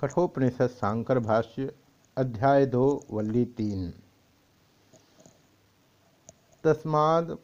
कठोपनिषद सांकर भाष्य अध्याय दो वल्ली तीन। तस्माद